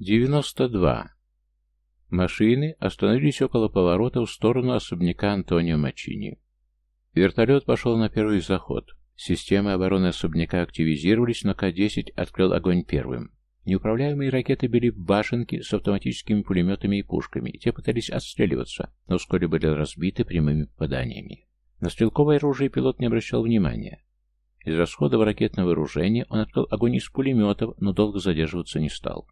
92. Машины остановились около поворота в сторону особняка Антонио Мачини. Вертолет пошел на первый заход. Системы обороны особняка активизировались, но К-10 открыл огонь первым. Неуправляемые ракеты били башенки с автоматическими пулеметами и пушками, те пытались отстреливаться, но вскоре были разбиты прямыми попаданиями. На стрелковое оружие пилот не обращал внимания. Из расходов ракетного вооружения он открыл огонь из пулеметов, но долго задерживаться не стал.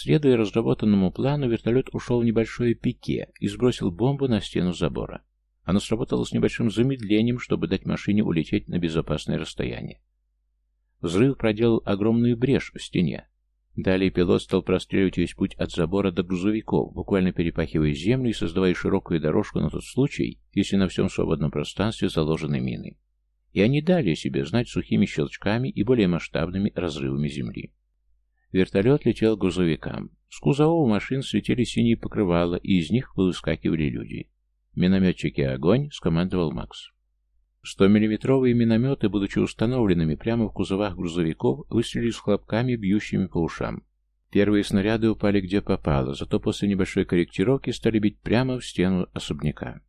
Следуя разработанному плану, вертолет ушел в небольшое пике и сбросил бомбу на стену забора. Оно сработало с небольшим замедлением, чтобы дать машине улететь на безопасное расстояние. Взрыв проделал огромную брешь в стене. Далее пилот стал простреливать весь путь от забора до грузовиков, буквально перепахивая землю и создавая широкую дорожку на тот случай, если на всем свободном пространстве заложены мины. И они дали себе знать сухими щелчками и более масштабными разрывами земли. Вертолет летел к грузовикам. С кузовов машин светили синие покрывала, и из них выскакивали люди. «Минометчики, огонь!» — скомандовал Макс. 100-миллиметровые минометы, будучи установленными прямо в кузовах грузовиков, выстрелили с хлопками, бьющими по ушам. Первые снаряды упали где попало, зато после небольшой корректировки стали бить прямо в стену особняка.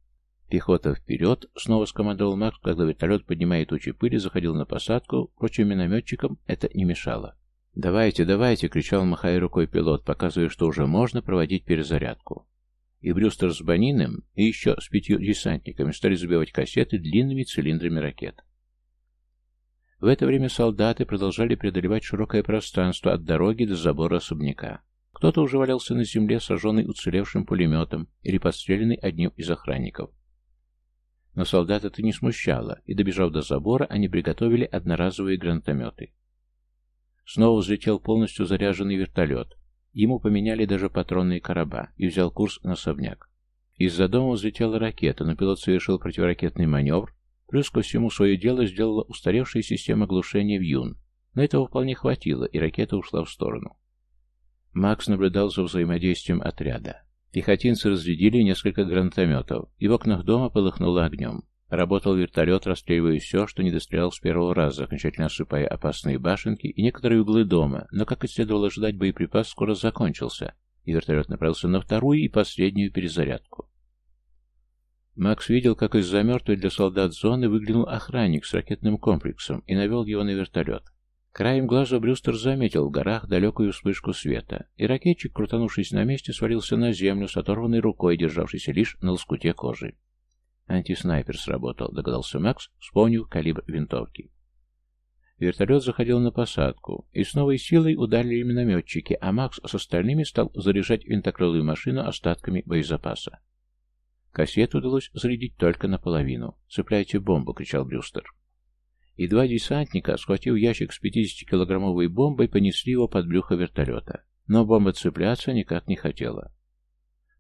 «Пехота вперед!» — снова скомандовал Макс, когда вертолет, поднимая тучи пыли, заходил на посадку, впрочем, минометчикам это не мешало. «Давайте, давайте!» — кричал, махая рукой пилот, показывая, что уже можно проводить перезарядку. И Брюстер с Баниным, и еще с пятью десантниками стали забивать кассеты длинными цилиндрами ракет. В это время солдаты продолжали преодолевать широкое пространство от дороги до забора особняка. Кто-то уже валялся на земле, сожженный уцелевшим пулеметом или подстреленный одним из охранников. Но солдат это не смущало, и, добежав до забора, они приготовили одноразовые гранатометы. Снова взлетел полностью заряженный вертолет. Ему поменяли даже патронные короба и взял курс на особняк. Из-за дома взлетела ракета, но пилот совершил противоракетный маневр, плюс ко всему свое дело сделала устаревшая система глушения в Юн, но этого вполне хватило, и ракета ушла в сторону. Макс наблюдал за взаимодействием отряда. Пехотинцы разрядили несколько гранатометов, и в окнах дома полыхнуло огнем. Работал вертолет, расстреливая все, что не дострелял с первого раза, окончательно осыпая опасные башенки и некоторые углы дома, но, как и следовало ожидать, боеприпас скоро закончился, и вертолет направился на вторую и последнюю перезарядку. Макс видел, как из-за мертвой для солдат зоны выглянул охранник с ракетным комплексом и навел его на вертолет. Краем глаза Брюстер заметил в горах далекую вспышку света, и ракетчик, крутанувшись на месте, свалился на землю с оторванной рукой, державшейся лишь на лоскуте кожи. Антиснайпер сработал, догадался Макс, вспомнив калибр винтовки. Вертолет заходил на посадку, и с новой силой ударили минометчики, а Макс с остальными стал заряжать винтокрылую машину остатками боезапаса. Кассету удалось зарядить только наполовину. «Цепляйте бомбу!» — кричал Брюстер. И два десантника, схватив ящик с 50-килограммовой бомбой, понесли его под брюхо вертолета. Но бомба цепляться никак не хотела.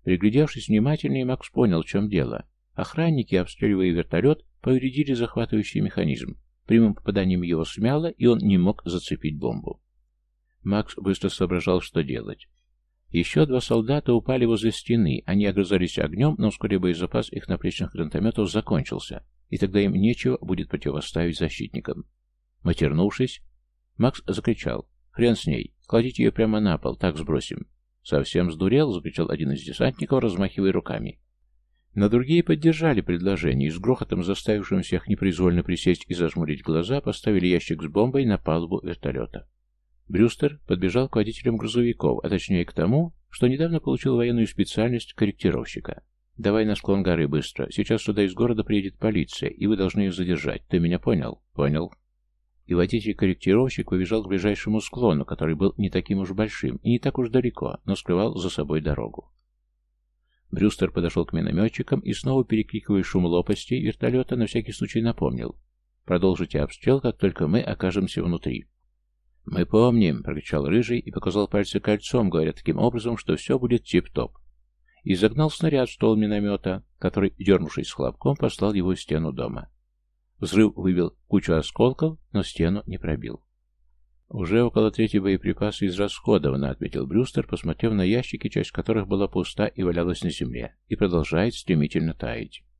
Приглядевшись внимательнее, Макс понял, в чем дело. Охранники, обстреливая вертолет, повредили захватывающий механизм. Прямым попаданием его смяло, и он не мог зацепить бомбу. Макс быстро соображал, что делать. Еще два солдата упали возле стены, они огрызались огнем, но вскоре боезапас их наплечных гранатометов закончился, и тогда им нечего будет противоставить защитникам. Матернувшись, Макс закричал. «Хрен с ней! Кладите ее прямо на пол, так сбросим!» «Совсем сдурел?» — закричал один из десантников, размахивая руками. Но другие поддержали предложение и с грохотом, заставившим всех непроизвольно присесть и зажмурить глаза, поставили ящик с бомбой на палубу вертолета. Брюстер подбежал к водителям грузовиков, а точнее к тому, что недавно получил военную специальность корректировщика. «Давай на склон горы быстро. Сейчас сюда из города приедет полиция, и вы должны ее задержать. Ты меня понял?» «Понял». И водитель-корректировщик побежал к ближайшему склону, который был не таким уж большим и не так уж далеко, но скрывал за собой дорогу. Брюстер подошел к минометчикам и снова, перекрикивая шум лопастей вертолета, на всякий случай напомнил. «Продолжите обстрел, как только мы окажемся внутри». «Мы помним», — прокричал Рыжий и показал пальцы кольцом, говоря таким образом, что все будет тип-топ. И загнал снаряд в ствол миномета, который, дернувшись хлопком, послал его в стену дома. Взрыв выбил кучу осколков, но стену не пробил. «Уже около трети боеприпаса израсходовано», — отметил Брюстер, посмотрев на ящики, часть которых была пуста и валялась на земле, и продолжает стремительно таять.